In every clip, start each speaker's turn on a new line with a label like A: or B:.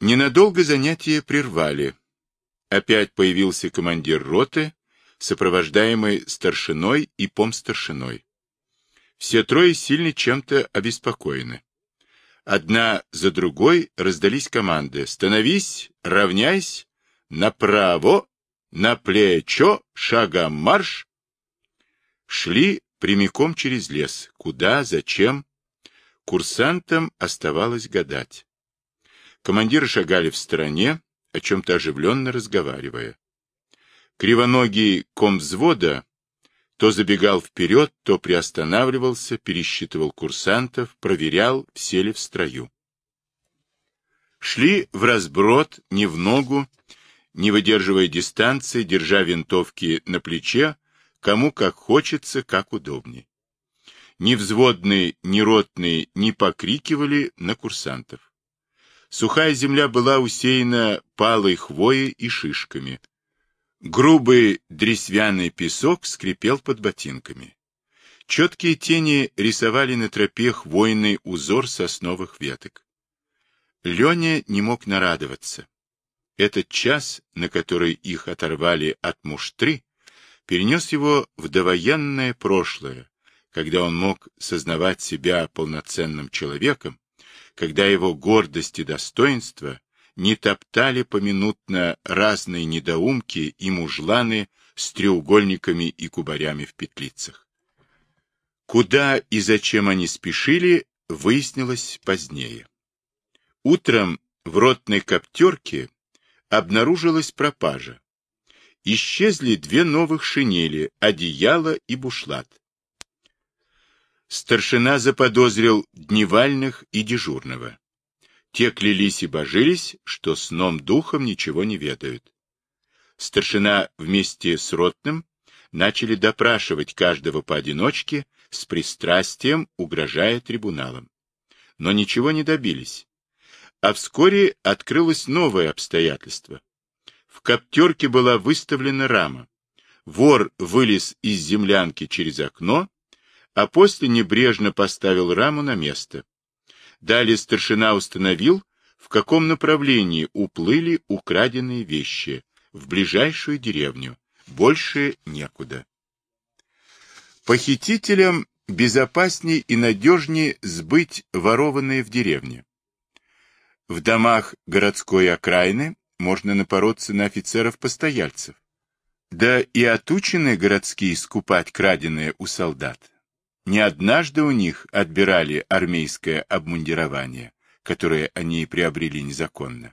A: Ненадолго занятия прервали. Опять появился командир роты, сопровождаемый старшиной и помстаршиной. Все трое сильно чем-то обеспокоены. Одна за другой раздались команды «Становись! Равняйсь! Направо! На плечо! Шагом марш!» Шли прямиком через лес. Куда? Зачем? Курсантам оставалось гадать. Командиры шагали в стороне, о чем-то оживленно разговаривая. Кривоногий комвзвода то забегал вперед, то приостанавливался, пересчитывал курсантов, проверял, все ли в строю. Шли в разброд, не в ногу, не выдерживая дистанции, держа винтовки на плече, кому как хочется, как удобнее. Ни взводные, ни ротные не покрикивали на курсантов. Сухая земля была усеяна палой хвоей и шишками. Грубый дресвяный песок скрипел под ботинками. Четкие тени рисовали на тропе хвойный узор сосновых веток. Леня не мог нарадоваться. Этот час, на который их оторвали от муштры, перенес его в довоенное прошлое, когда он мог сознавать себя полноценным человеком, когда его гордость и достоинство не топтали поминутно разные недоумки и мужланы с треугольниками и кубарями в петлицах. Куда и зачем они спешили, выяснилось позднее. Утром в ротной коптерке обнаружилась пропажа. Исчезли две новых шинели, одеяло и бушлат старшина заподозрил дневальных и дежурного. Те клялись и божились, что сном духом ничего не ведают. Старшина вместе с ротным начали допрашивать каждого поодиночке с пристрастием, угрожая трибуналам. Но ничего не добились. А вскоре открылось новое обстоятельство. В коптерке была выставлена рама. Вор вылез из землянки через окно а после небрежно поставил раму на место. Далее старшина установил, в каком направлении уплыли украденные вещи, в ближайшую деревню. Больше некуда. Похитителям безопасней и надежнее сбыть ворованные в деревне. В домах городской окраины можно напороться на офицеров-постояльцев. Да и отучены городские скупать краденое у солдат. Не однажды у них отбирали армейское обмундирование, которое они приобрели незаконно.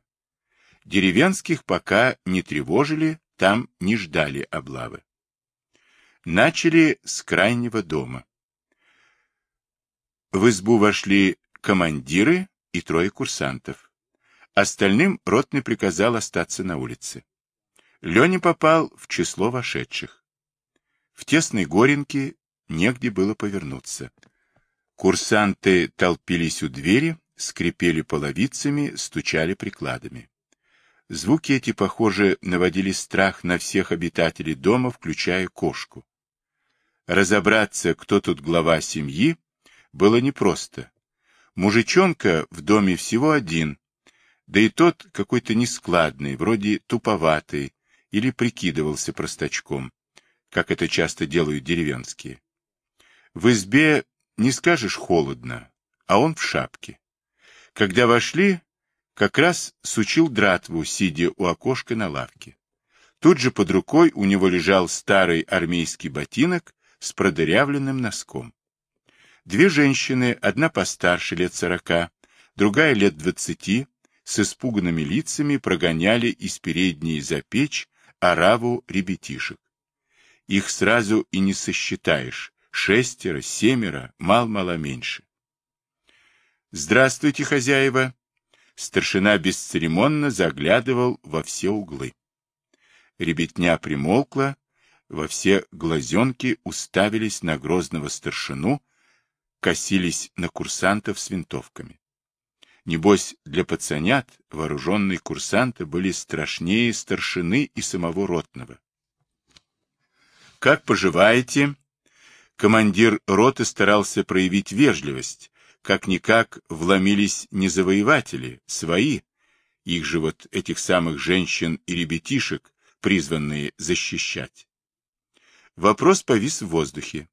A: Деревенских пока не тревожили, там не ждали облавы. Начали с крайнего дома. В избу вошли командиры и трое курсантов. Остальным ротный приказал остаться на улице. Леня попал в число вошедших. В тесной горенке негде было повернуться. Курсанты толпились у двери, скрипели половицами, стучали прикладами. Звуки эти, похоже, наводили страх на всех обитателей дома, включая кошку. Разобраться, кто тут глава семьи, было непросто. Мужичонка в доме всего один, да и тот какой-то нескладный, вроде туповатый, или прикидывался простачком, как это часто делают деревенские. В избе не скажешь холодно, а он в шапке. Когда вошли, как раз сучил дратву, сидя у окошка на лавке. Тут же под рукой у него лежал старый армейский ботинок с продырявленным носком. Две женщины, одна постарше, лет сорока, другая лет двадцати, с испуганными лицами прогоняли из передней за печь ораву ребятишек. Их сразу и не сосчитаешь, Шестеро, семеро, мал-мало меньше. «Здравствуйте, хозяева!» Старшина бесцеремонно заглядывал во все углы. Ребятня примолкла, во все глазенки уставились на грозного старшину, косились на курсантов с винтовками. Небось, для пацанят вооруженные курсанты были страшнее старшины и самого ротного. «Как поживаете?» Командир роты старался проявить вежливость. Как-никак вломились не завоеватели, свои, их же вот этих самых женщин и ребятишек, призванные защищать. Вопрос повис в воздухе.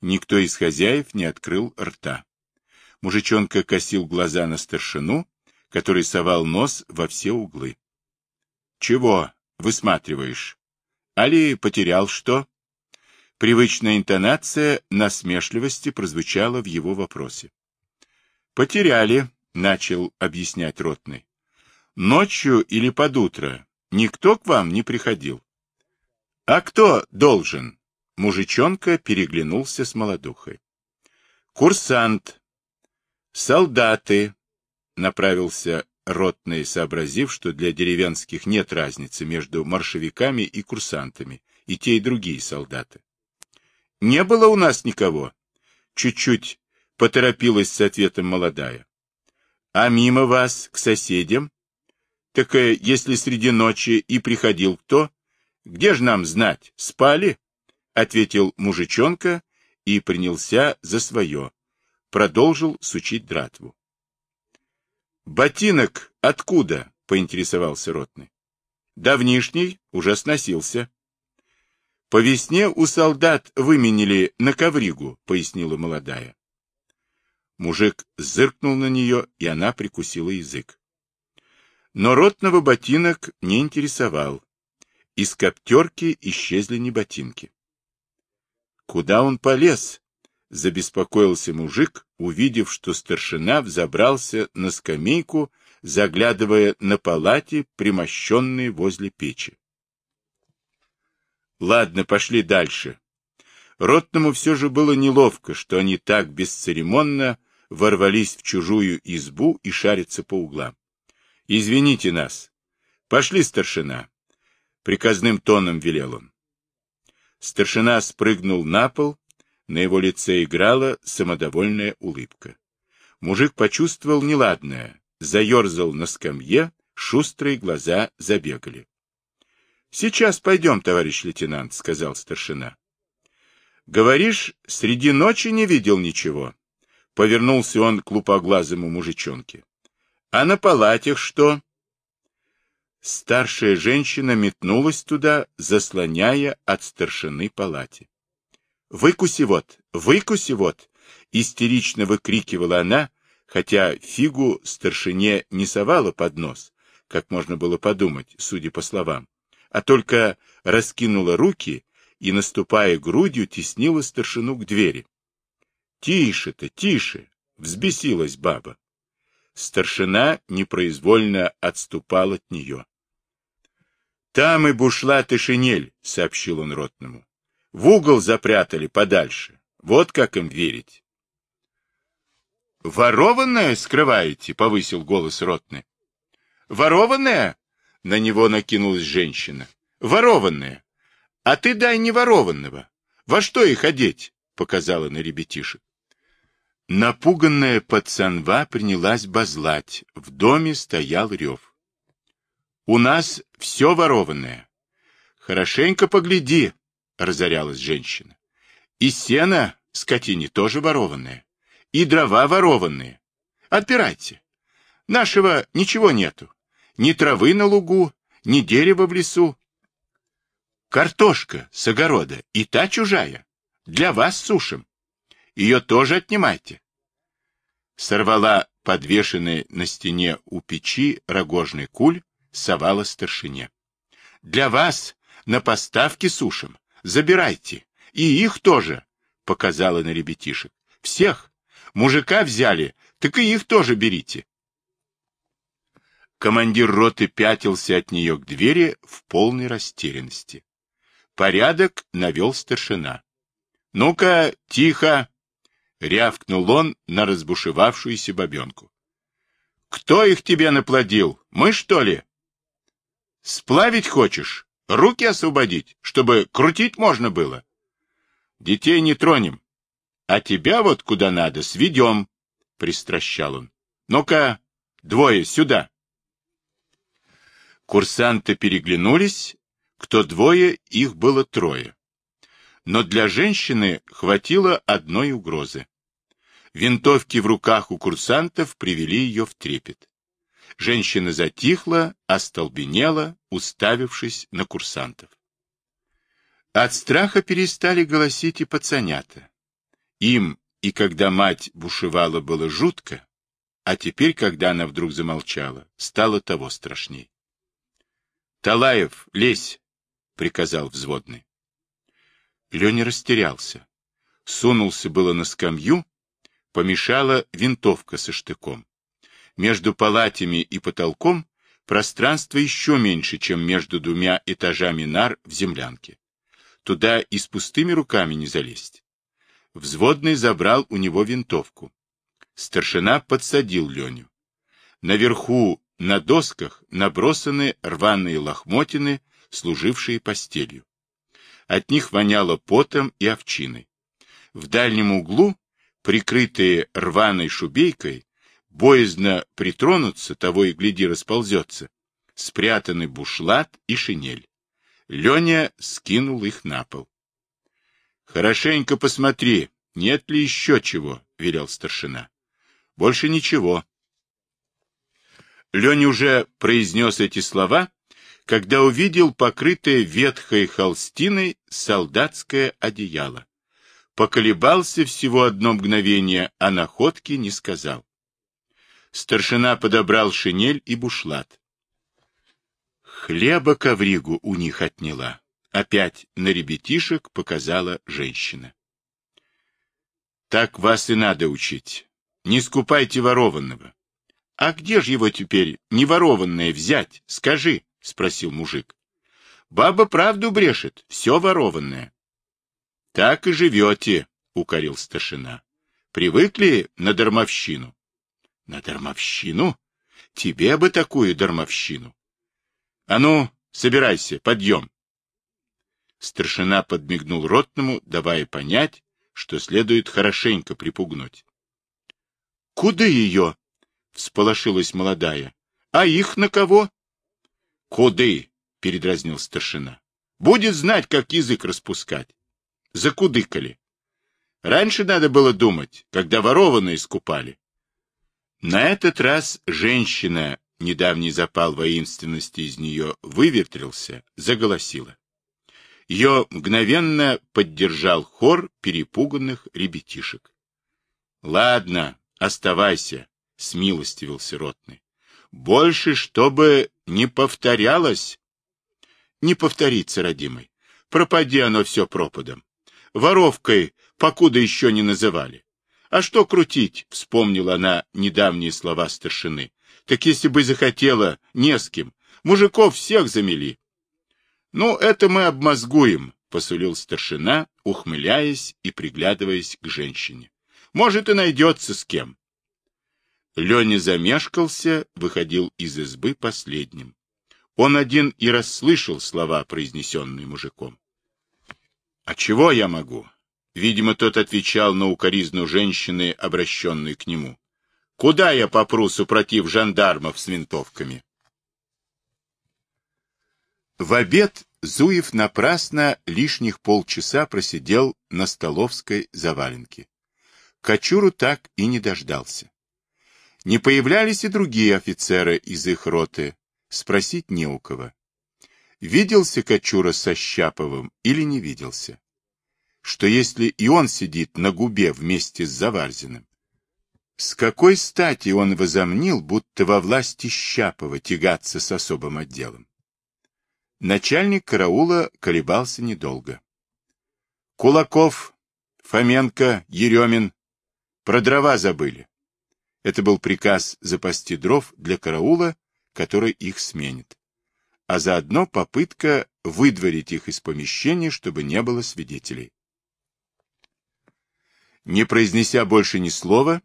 A: Никто из хозяев не открыл рта. Мужичонка косил глаза на старшину, который совал нос во все углы. — Чего высматриваешь? Али потерял что? Привычная интонация насмешливости прозвучала в его вопросе. — Потеряли, — начал объяснять ротный. — Ночью или под утро никто к вам не приходил. — А кто должен? Мужичонка переглянулся с молодухой. Курсант. Солдаты. Направился ротный, сообразив, что для деревенских нет разницы между маршевиками и курсантами, и те, и другие солдаты. Не было у нас никого. Чуть-чуть поторопилась с ответом молодая. А мимо вас, к соседям? Так э, если среди ночи и приходил кто, где же нам знать, спали? — ответил мужичонка и принялся за свое. Продолжил сучить дратву. — Ботинок откуда? — поинтересовался ротный. — Давнишний, уже сносился. — По весне у солдат выменили на ковригу, — пояснила молодая. Мужик зыркнул на нее, и она прикусила язык. Но ротного ботинок не интересовал. Из коптерки исчезли не ботинки. Куда он полез? Забеспокоился мужик, увидев, что старшина взобрался на скамейку, заглядывая на палате, примощенные возле печи. Ладно, пошли дальше. Ротному все же было неловко, что они так бесцеремонно ворвались в чужую избу и шарятся по углам. Извините нас. Пошли, старшина. Приказным тоном велел он. Старшина спрыгнул на пол, на его лице играла самодовольная улыбка. Мужик почувствовал неладное, заерзал на скамье, шустрые глаза забегали. — Сейчас пойдем, товарищ лейтенант, — сказал старшина. — Говоришь, среди ночи не видел ничего? Повернулся он к лупоглазому мужичонке. — А на палатях что? Старшая женщина метнулась туда, заслоняя от старшины палате. «Выкуси вот! Выкуси вот!» — истерично выкрикивала она, хотя фигу старшине не совала под нос, как можно было подумать, судя по словам, а только раскинула руки и, наступая грудью, теснила старшину к двери. «Тише-то, тише!» — взбесилась баба. Старшина непроизвольно отступал от нее. Там и бушлат и шинель, — сообщил он ротному. В угол запрятали подальше. Вот как им верить. «Ворованное скрываете?» — повысил голос ротный. «Ворованное?» — на него накинулась женщина. «Ворованное. А ты дай не ворованного. Во что их одеть?» — показала на ребятишек. Напуганная пацанва принялась базлать. В доме стоял рев. У нас все ворованное. Хорошенько погляди, разорялась женщина. И сено скотине тоже ворованное. И дрова ворованные. Отпирайте. Нашего ничего нету. Ни травы на лугу, ни дерева в лесу. Картошка с огорода, и та чужая. Для вас сушим. Ее тоже отнимайте. Сорвала подвешенный на стене у печи рогожный куль, совала старшине. Для вас на поставки сушим. Забирайте. И их тоже, показала на ребятишек. Всех. Мужика взяли, так и их тоже берите. Командир роты пятился от нее к двери в полной растерянности. Порядок навел старшина. — Ну-ка, тихо! — рявкнул он на разбушевавшуюся бабенку. — Кто их тебе наплодил? Мы, что ли? Сплавить хочешь? Руки освободить, чтобы крутить можно было? Детей не тронем. А тебя вот куда надо сведем, — пристращал он. Ну-ка, двое сюда. Курсанты переглянулись, кто двое, их было трое. Но для женщины хватило одной угрозы. Винтовки в руках у курсантов привели ее в трепет. Женщина затихла, остолбенела, уставившись на курсантов. От страха перестали голосить и пацанята. Им и когда мать бушевала было жутко, а теперь, когда она вдруг замолчала, стало того страшней. «Талаев, лезь!» — приказал взводный. Леня растерялся. Сунулся было на скамью, помешала винтовка со штыком. Между палатями и потолком пространство еще меньше, чем между двумя этажами нар в землянке. Туда и с пустыми руками не залезть. Взводный забрал у него винтовку. Старшина подсадил Леню. Наверху на досках набросаны рваные лохмотины, служившие постелью. От них воняло потом и овчиной. В дальнем углу, прикрытые рваной шубейкой, боязно притронуться, того и гляди расползется, спрятаны бушлат и шинель. Леня скинул их на пол. — Хорошенько посмотри, нет ли еще чего, — велел старшина. — Больше ничего. Леня уже произнес эти слова, когда увидел покрытое ветхой холстиной солдатское одеяло. Поколебался всего одно мгновение, а находки не сказал. Старшина подобрал шинель и бушлат. Хлеба ковригу у них отняла. Опять на ребятишек показала женщина. Так вас и надо учить. Не скупайте ворованного. А где же его теперь неворованное взять? Скажи, спросил мужик. Баба правду брешет, все ворованное. Так и живете, укорил старшина. Привыкли на дармовщину. На дармовщину? Тебе бы такую дармовщину. А ну, собирайся, подъем. Старшина подмигнул ротному, давая понять, что следует хорошенько припугнуть. — Куда ее? — всполошилась молодая. — А их на кого? — Куды? — передразнил старшина. — Будет знать, как язык распускать. Закудыкали. Раньше надо было думать, когда ворованные скупали. На этот раз женщина, недавний запал воинственности из нее выветрился, заголосила. Ее мгновенно поддержал хор перепуганных ребятишек. — Ладно, оставайся, — смилостивился ротный. — Больше, чтобы не повторялось. — Не повторится, родимый. Пропади оно все пропадом. Воровкой, покуда еще не называли. А что крутить, вспомнила она недавние слова старшины. Так если бы захотела, не с кем. Мужиков всех замели. Ну, это мы обмозгуем, посулил старшина, ухмыляясь и приглядываясь к женщине. Может, и найдется с кем. Леня замешкался, выходил из избы последним. Он один и расслышал слова, произнесенные мужиком. — А чего я могу? Видимо, тот отвечал на укоризну женщины, обращенной к нему. «Куда я попру, супротив жандармов с винтовками?» В обед Зуев напрасно лишних полчаса просидел на столовской заваленке. Кочуру так и не дождался. Не появлялись и другие офицеры из их роты, спросить не у кого. Виделся Кочура со Щаповым или не виделся? что если и он сидит на губе вместе с Заварзиным, с какой стати он возомнил, будто во власти Щапова тягаться с особым отделом? Начальник караула колебался недолго. Кулаков, Фоменко, Еремин про дрова забыли. Это был приказ запасти дров для караула, который их сменит. А заодно попытка выдворить их из помещения, чтобы не было свидетелей. Не произнеся больше ни слова,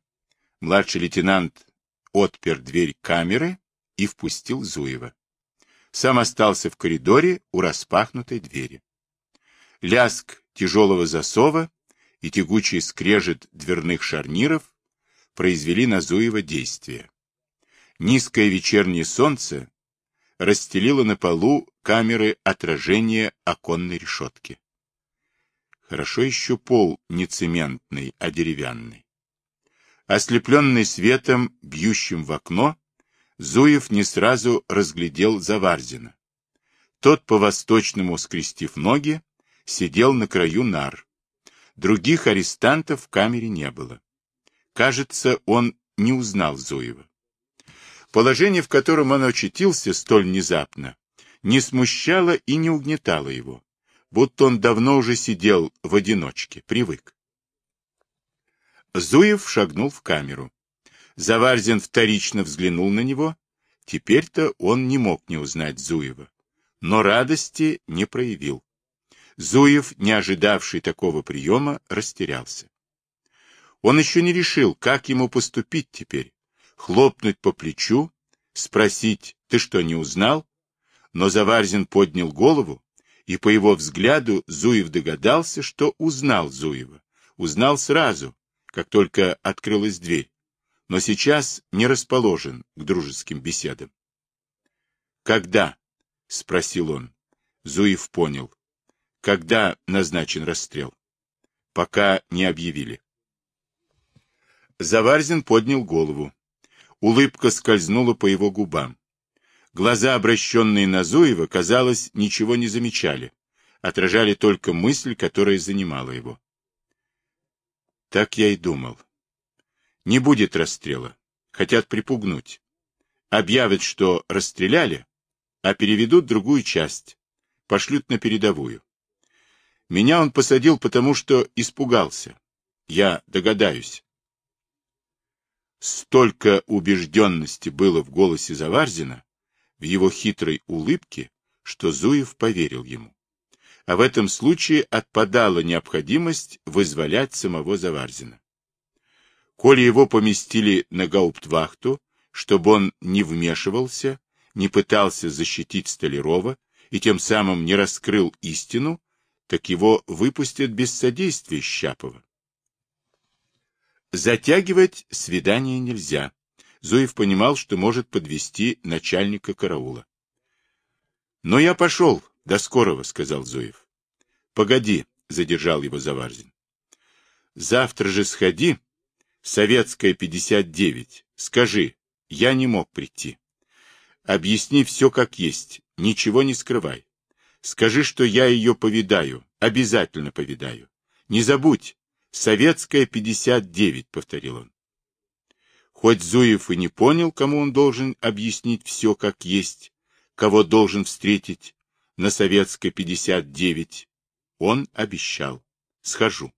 A: младший лейтенант отпер дверь камеры и впустил Зуева. Сам остался в коридоре у распахнутой двери. Ляск тяжелого засова и тягучий скрежет дверных шарниров произвели на Зуева действие. Низкое вечернее солнце расстелило на полу камеры отражения оконной решетки. Хорошо еще пол не цементный, а деревянный. Ослепленный светом, бьющим в окно, Зуев не сразу разглядел Заварзина. Тот, по-восточному скрестив ноги, сидел на краю нар. Других арестантов в камере не было. Кажется, он не узнал Зуева. Положение, в котором он очутился столь внезапно, не смущало и не угнетало его, будто он давно уже сидел в одиночке, привык. Зуев шагнул в камеру. Заварзин вторично взглянул на него. Теперь-то он не мог не узнать Зуева, но радости не проявил. Зуев, не ожидавший такого приема, растерялся. Он еще не решил, как ему поступить теперь. Хлопнуть по плечу, спросить, ты что, не узнал? Но Заварзин поднял голову, и по его взгляду Зуев догадался, что узнал Зуева. Узнал сразу, как только открылась дверь, но сейчас не расположен к дружеским беседам. «Когда?» — спросил он. Зуев понял. «Когда назначен расстрел?» «Пока не объявили». Заварзин поднял голову. Улыбка скользнула по его губам. Глаза, обращенные на Зуева, казалось, ничего не замечали, отражали только мысль, которая занимала его. Так я и думал. Не будет расстрела. Хотят припугнуть. Объявят, что расстреляли, а переведут другую часть. Пошлют на передовую. Меня он посадил, потому что испугался. Я догадаюсь. Столько убежденности было в голосе Заварзина, в его хитрой улыбке, что Зуев поверил ему а в этом случае отпадала необходимость вызволять самого Заварзина. Коли его поместили на гауптвахту, чтобы он не вмешивался, не пытался защитить Столярова и тем самым не раскрыл истину, так его выпустят без содействия Щапова. Затягивать свидание нельзя. Зуев понимал, что может подвести начальника караула. Но я пошел, до скорого, сказал Зуев. Погоди, задержал его Заварзин. Завтра же сходи, Советская 59, скажи, я не мог прийти. Объясни все как есть, ничего не скрывай. Скажи, что я ее повидаю, обязательно повидаю. Не забудь, Советская 59, повторил он. Хоть Зуев и не понял, кому он должен объяснить все как есть, кого должен встретить, на Советской 59. Он обещал. Схожу.